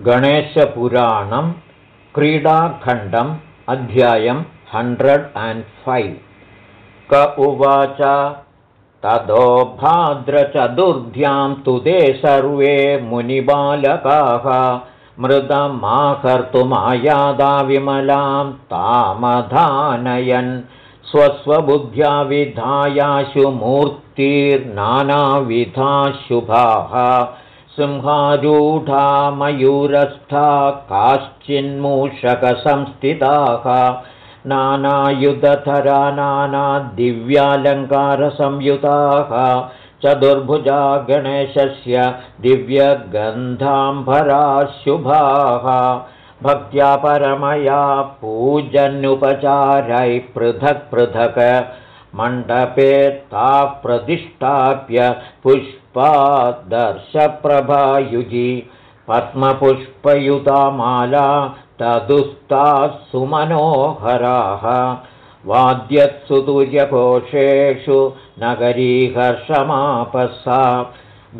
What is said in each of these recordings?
गणेशपुराणं क्रीडाखण्डम् अध्यायं hundred and five क उवाच ततो भाद्रचतुर्ध्यां तु ते सर्वे मुनिबालकाः मृदमाकर्तुमायादाविमलां तामधानयन्। स्वस्वबुद्ध्या विधायाशु मूर्तिर्नानाविधा शुभाः सिंहारूढा मयूरस्था काश्चिन्मूषकसंस्थिताः नानायुधधरा नानादिव्यालङ्कारसंयुताः चतुर्भुजा गणेशस्य दिव्यगन्धाम्भरा शुभाः भक्त्या परमया पूजन्युपचारै पृथक् पृथक् मण्डपे ताः प्रतिष्ठाप्य पुष्पादर्शप्रभायुजि पद्मपुष्पयुता माला तदुस्ताः सुमनोहराः वाद्यत्सुतुर्यघोषेषु नगरीहर्षमापसा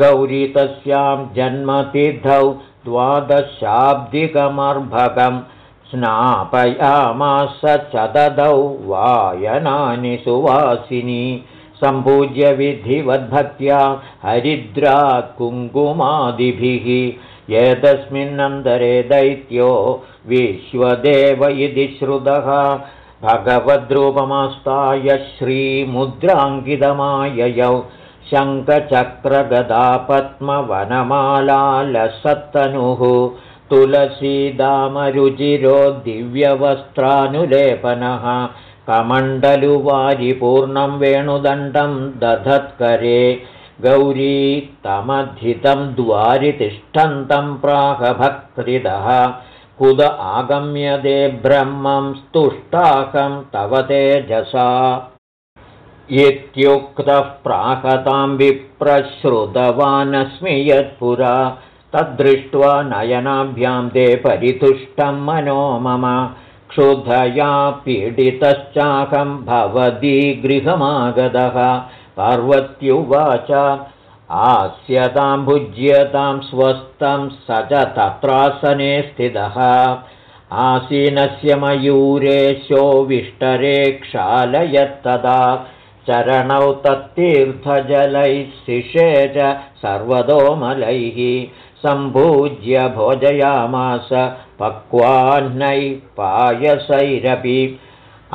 गौरी तस्यां जन्मतिथौ द्वादशाब्दिकमर्भकं स्नापयामास च ददौ वायनानि सुवासिनी सम्पूज्य विधिवद्भक्त्या हरिद्रात् कुङ्कुमादिभिः एतस्मिन्नन्तरे दैत्यो विश्वदेव इति श्रुतः। भगवद्रूपमास्ताय श्रीमुद्राङ्कितमाययौ शङ्खचक्रगदापद्मवनमालालसत्तनुः तुलसीदामरुचिरो दिव्यवस्त्रानुलेपनः कमण्डलुवारिपूर्णं वेणुदण्डं दधत्करे गौरी तमधितं द्वारितिष्ठन्तं प्राहभक्त्रिदः कुद आगम्यते ब्रह्मं स्तुष्टाकं तव तेजसा। इत्युक्तः प्राहतां विप्रश्रुतवानस्मि यत्पुरा। तद्दृष्ट्वा नयनाभ्यां ते परितुष्टं मनो मम क्षुधया पीडितश्चाकं भवती गृहमागतः। पार्वत्युवाच आस्यतां भुज्यतां स्वस्थं स च तत्रासने स्थितः। आसीनस्य मयूरेशो विष्टरे क्षालयत्तदा। चरणौ तत्तीर्थजलैः शिषे च सर्वतोमलैः। सम्भूज्य भोजयामास पक्वाह्नैः पायसैरपि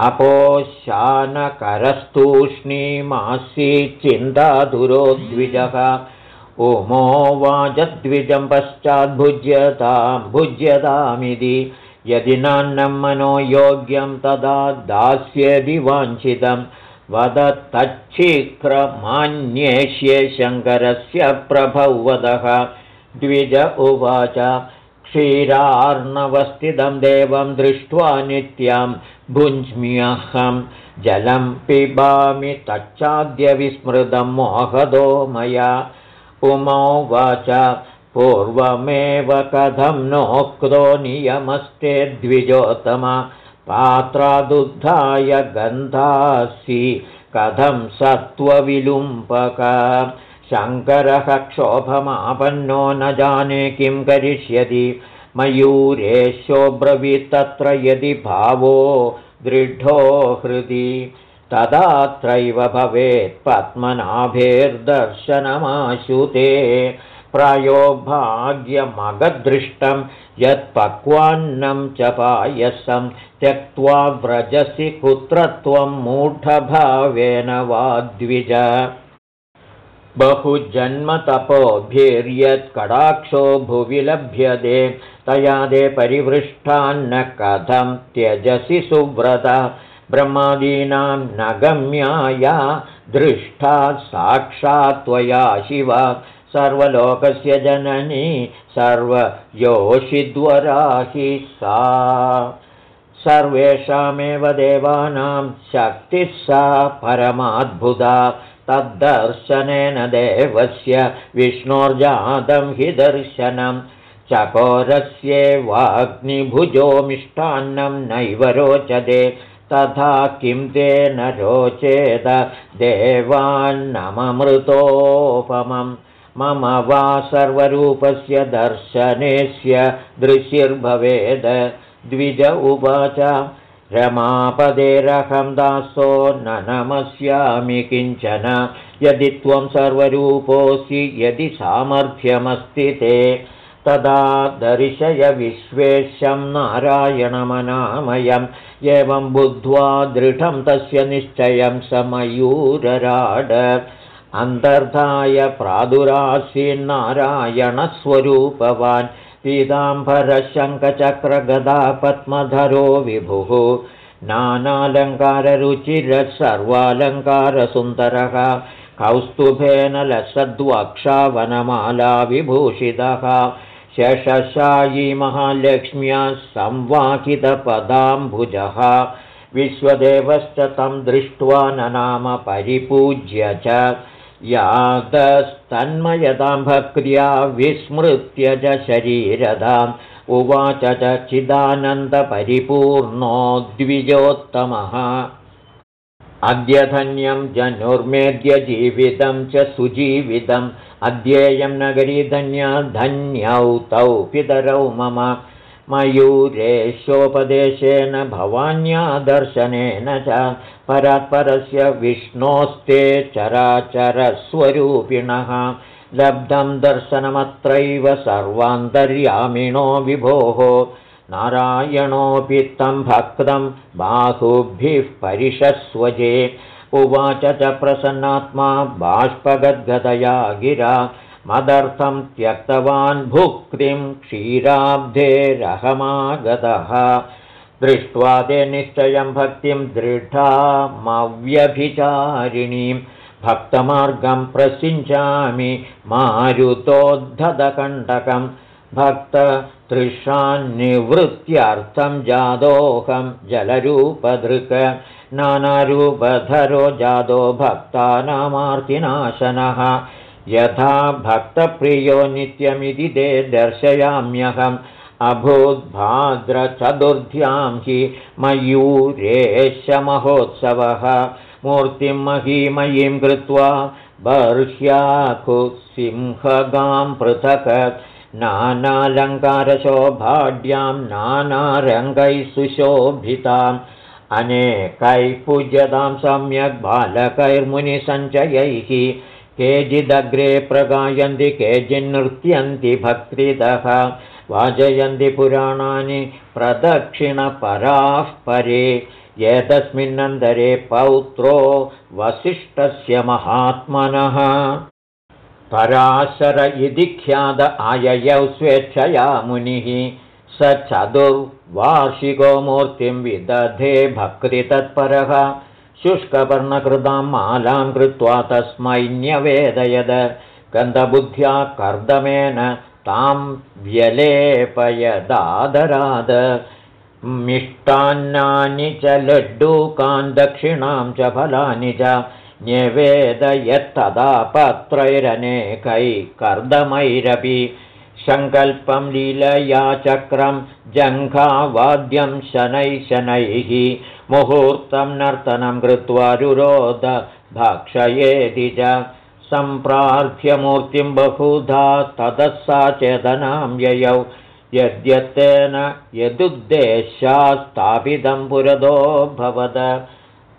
अपोशानकरस्तूष्णीमासीच्चिन्ताधुरो द्विजः उमोवाचद्विजं पश्चाद्भुज्यतां भुज्यतामिति यदि नान्नं मनो योग्यं तदा दास्यदि वाञ्छितं। वद तच्छीघ्रमान्येष्ये शङ्करस्य प्रभवदः द्विज उवाच क्षीरार्णवस्थितं देवं दृष्ट्वा नित्यं भुञ्ज्म्यहं जलं पिबामि तच्चाद्यविस्मृतं मोहदो मया। उमोवाच पूर्वमेव कथं नोक्तो नियमस्ते द्विजोत्तम। पात्रादुद्धाय गन्धासि कथं सत्त्वविलुम्पक शङ्करः क्षोभमापन्नो न जाने किं करिष्यति। मयूरेशोऽब्रवीत्तत्र यदि भावो दृढो हृदि। तदात्रैव भवेत् पद्मनाभेर्दर्शनमाशुते। प्रायो भाग्यमगदृष्टं यत्पक्वान्नं च पायसं त्यक्त्वा व्रजसि कुत्र त्वं मूढभावेन वा द्विज बहुजन्मतपोभिर्यत्कडाक्षो भुवि लभ्यते तया दे परिवृष्टान्न कथं त्यजसि सुव्रत। ब्रह्मादीनां न गम्याया दृष्टा साक्षात् त्वया शिव। सर्वलोकस्य जननी सर्वयोषिद्वराहि सा। सर्वेषामेव देवानां शक्तिः सा परमाद्भुता तद्दर्शनेन देवस्य विष्णोर्जातं हि दर्शनं। चकोरस्येवाग्निभुजो मिष्टान्नं नैव रोचते। तथा किं तेन रोचेत देवान्नममृतोपमं। मम वा सर्वरूपस्य दर्शनेस्य दृशिर्भवेद। द्विज उवाच रमापदेरहं दासो न नमस्यामि किञ्चन। यदि त्वं सर्वरूपोऽसि यदि सामर्थ्यमस्ति ते। तदा दर्शय विश्वेशं नारायणमनामयम्। एवं बुद्ध्वा दृढं तस्य निश्चयं समयूरराड। अन्तर्धाय प्रादुरासीन्नारायणस्वरूपवान् पीताम्बरशङ्खचक्रगदा पद्मधरो विभुः नानालङ्काररुचिरः सर्वालङ्कारसुन्दरः कौस्तुभेन लसद्वक्षावनमाला विभूषितः शशायी महालक्ष्म्या संवाकितपदाम्बुजः विश्वदेवश्च तं दृष्ट्वा ननाम परिपूज्य च यादस्तन्मयतां भक्र्या विस्मृत्य च शरीरदाम्। उवाच च चिदानन्दपरिपूर्णो द्विजोत्तमः। अद्यधन्यं जनुर्मेद्य जीवितं च सुजीवितम्। अद्येयं नगरी धन्या धन्यौ तौ पितरौ मम मयूरेशोपदेशेन भवान्या दर्शनेन च परात्परस्य विष्णोस्ते चराचरस्वरूपिणः। लब्धं दर्शनमत्रैव सर्वान्तर्यामिणो विभोः। नारायणोऽपि तं भक्तं बाहुभिः परिषस्वजे। उवाच च प्रसन्नात्मा बाष्पगद्गतया गिरा मदर्थं त्यक्तवान् भुक्तिं क्षीराब्धेरहमागतः दृष्ट्वा ते निश्चयं भक्तिं दृढामव्यभिचारिणीं। भक्तमार्गं प्रसिञ्चामि मारुतोद्धतकण्टकं। भक्ततृषान्निवृत्त्यर्थं जादोऽहं जलरूपधृक। नानारूपधरो जादो भक्तानामार्तिनाशनः यथा भक्तप्रियो नित्यमिति ते दर्शयाम्यहम्। अभूद्भाद्रचतुर्ध्यां हि मयूरेशमहोत्सवः मूर्तिं महीमयीं कृत्वा बर्ह्याकुसिंहगां पृथक्। नानालङ्कारशोभाढ्यां नानारङ्गैः सुशोभिताम्। अनेकैः पूज्यतां सम्यक् बालकैर्मुनिसञ्चयैः केचिदग्रे प्रगायन्ति केचिन्नृत्यन्ति भक्तिदः। वाचयन्ति पुराणानि प्रदक्षिणपराः परे। एतस्मिन्नन्तरे पौत्रो वसिष्ठस्य महात्मनः। पराशर इति ख्यात आययौ स्वेच्छया मुनिः। स चतुर्वार्षिको मूर्तिं विदधे भक्तितत्परः शुष्कपर्णकृतां मालां कृत्वा तस्मै न्यवेदयद। गन्धबुद्ध्या कर्दमेन तां व्यलेपयदादराद। मिष्टान्नानि च लड्डूकान् दक्षिणां च फलानि च न्यवेदयत्तदा पत्रैरनेकै कर्दमैरपि। सङ्कल्पं लीलया चक्रं जङ्घावाद्यं शनैः शनैः मुहूर्तं नर्तनं कृत्वा रुरोद भक्षयेति च सम्प्रार्थ्यमूर्तिं बहुधा ततः सा चेतनां ययौ। यद्यत्तेन यदुद्देश्यास्तापितं पुरदो भवद।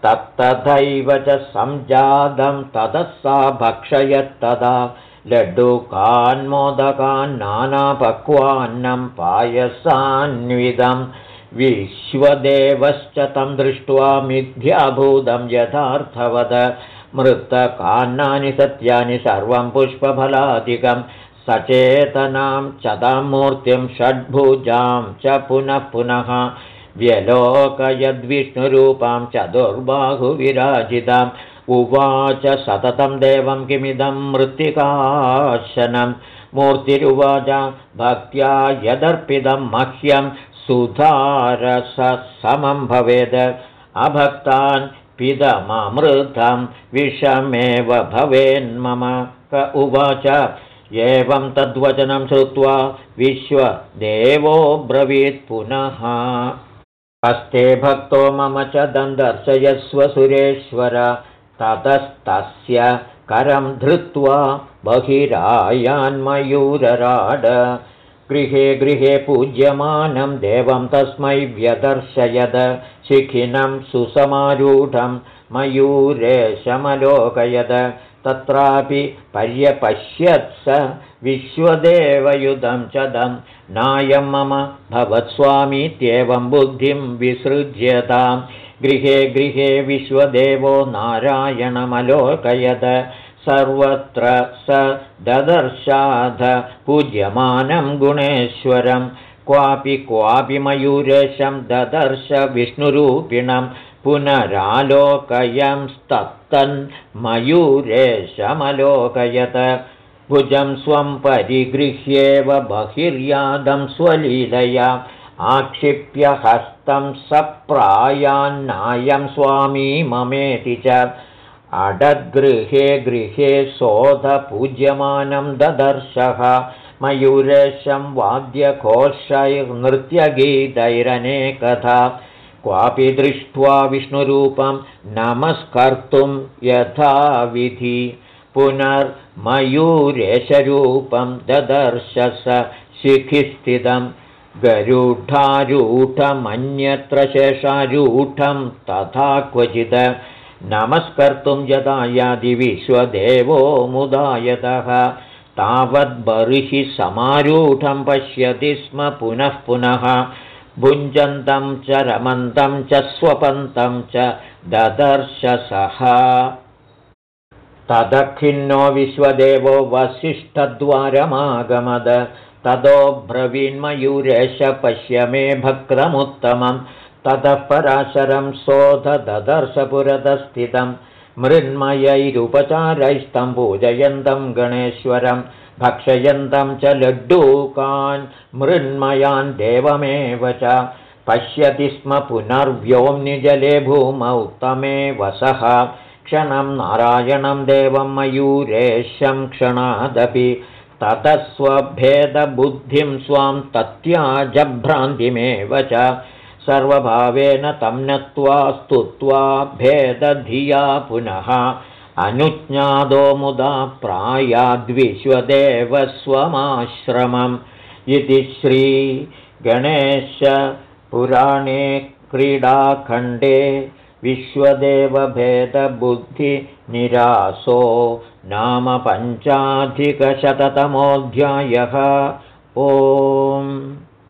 तत्तथैव च सञ्जातं ततः सा भक्षयत्तदा लड्डुकान्मोदकान्नानापक्वान्नं पायसान्विदं विश्वदेवश्च तं दृष्ट्वा मिथ्याभूतं यथार्थवद। मृत्तकान्नानि सत्यानि सर्वं पुष्पफलादिकं सचेतनां च तां मूर्तिं षड्भुजां च पुनः पुनः व्यलोकयद्विष्णुरूपां चतुर्बाहुविराजिताम् उवाच सततं देवं किमिदं मृत्तिकाशनं। मूर्तिरुवाच भक्त्या यदर्पितं मह्यं सुधारसमं भवेद्। अभक्तान् पिदममृतं विषमेव भवेन्मम क उवाच। एवं तद्वचनं श्रुत्वा विश्वदेवो ब्रवीत् पुनः। हस्ते भक्तो मम च दन्दर्शयस्व सुरेश्वर। ततस्तस्य करं धृत्वा बहिरायान्मयूरराड गृहे गृहे पूज्यमानं देवं तस्मै व्यदर्शयद शिखिनं सुसमारूढं मयूरेशमलोकयद तत्रापि पर्यपश्यत्स विश्वदेवयुधं चदं। नायं मम भवत्स्वामीत्येवं बुद्धिं विसृज्यतां। गृहे गृहे विश्वदेवो नारायणमलोकयद सर्वत्र स ददर्शाध पूज्यमानं गुणेश्वरं। क्वापि क्वापि मयूरेशं ददर्श विष्णुरूपिणं पुनरालोकयंस्तत्तन्मयूरेशमलोकयत भुजं स्वं परिगृह्येव बहिर्यादं स्वलीलया। आक्षिप्य हस्तं सप्रायान्नायं स्वामी ममेति च अडद्गृहे गृहे शोधपूज्यमानं ददर्शः। मयूरेशं वाद्यघोषैर्नृत्यगीतैरनेकथा क्वापि दृष्ट्वा विष्णुरूपं नमस्कर्तुं यथाविधि। पुनर्मयूरेशरूपं ददर्श स शिखिस्थितं। गरूढारूढमन्यत्र शेषारूढं तथा क्वचित् नमस्कर्तुं यदा यादिविश्वदेवो मुदायतः। तावद्बर्हि समारूढं पश्यति स्म पुनः पुनः। भुञ्जन्तं च रमन्तं च स्वपन्तं च ददर्शसः तदखिन्नो विश्वदेवो वसिष्ठद्वारमागमद। ततो ब्रवीन्मयूरेश पश्य मे भक्रमुत्तमम् ततः पराशरं शोध ददर्शपुरतस्थितं मृन्मयैरुपचारैस्तं पूजयन्तं गणेश्वरं भक्षयन्तं च लड्डूकान् मृन्मयान् देवमेव च। पश्यति स्म पुनर्व्योम्निजले भूमौ तमे वसः क्षणं नारायणं देवं मयूरेशं क्षणादपि। ततः स्वभेदबुद्धिं स्वां तत्याजभ्रान्तिमेव च सर्वभावेन तं नत्वा स्तुत्वा भेदधिया पुनः अनुज्ञादो मुदा प्रायाद्विश्वदेवस्वमाश्रमम् इति श्रीगणेशपुराणे क्रीडाखण्डे विश्वदेवभेदबुद्धिनिरासो नाम पञ्चाधिकशततमोऽध्यायः। ओम्